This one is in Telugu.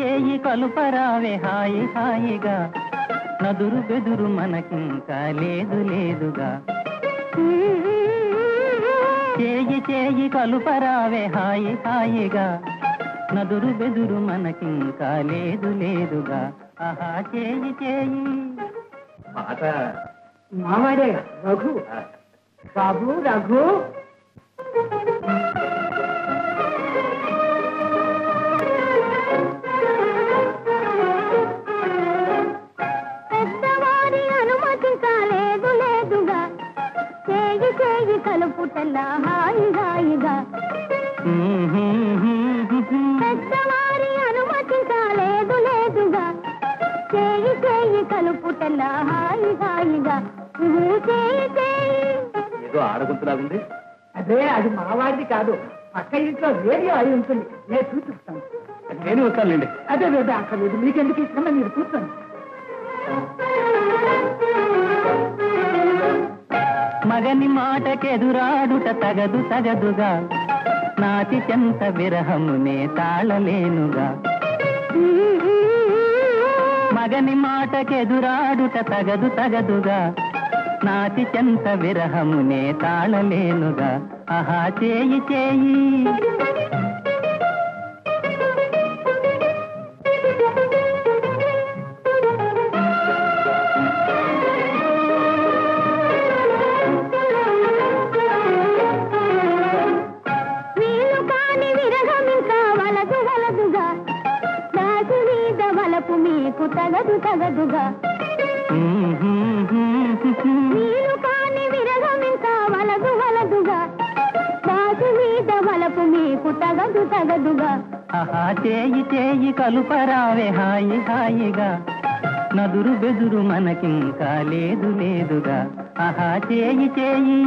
చేయి కలుపరావే హాయి హాయిగా. నదురు బెదురు మనకింకా లేదు లేదుగా. చేయి చేయి కలుపరావే హాయి హాయిగా. నదురు బెదురు మనకింకా లేదు లేదుగా. ఆహా చేయి చేయి. పాట మావాడే రఘు. బాబు రఘు. చేయి కలుపుటల్లా హాయి హాయిగా పెద్దవారి అనుమతి కాలేదు లేదుగా. చేయి చేయి కలుపుటల్లా హాయి హాయిగా చేయి చేయి. ఏదో ఆడగుంతులాగుంది. అదే అది మావాడిది కాదు. పక్క ఇంట్లో రేడియో అయి ఉంటుంది. నేను చూపిస్తాను నేను వస్తానులేండి. అదే అదే అక్కర్లేదు మీకెందుకు ఇష్టమో మీరు కూర్చోండి మగని మాటకెదురాడుట తగదు తగదుగా. నాటి చెంత విరహమునే తాళలేనుగా. మగని మాటకెదురాడుట తగదు తగదుగా. నాటి చెంత విరహమునే తాళలేనుగా. ఆహా చేయి చేయి. వలపు తగదు తగదుగా. నీరు కాని విరహం ఇంకా వలదు వలదుగా. దాసు మీద వలపు మీకు తగదు తగదుగా. ఆహా చేయి చేయి కలుపరావే హాయి హాయిగా. నదురు బెదురు మనకింకా లేదు లేదుగా. ఆహా చేయి చేయి.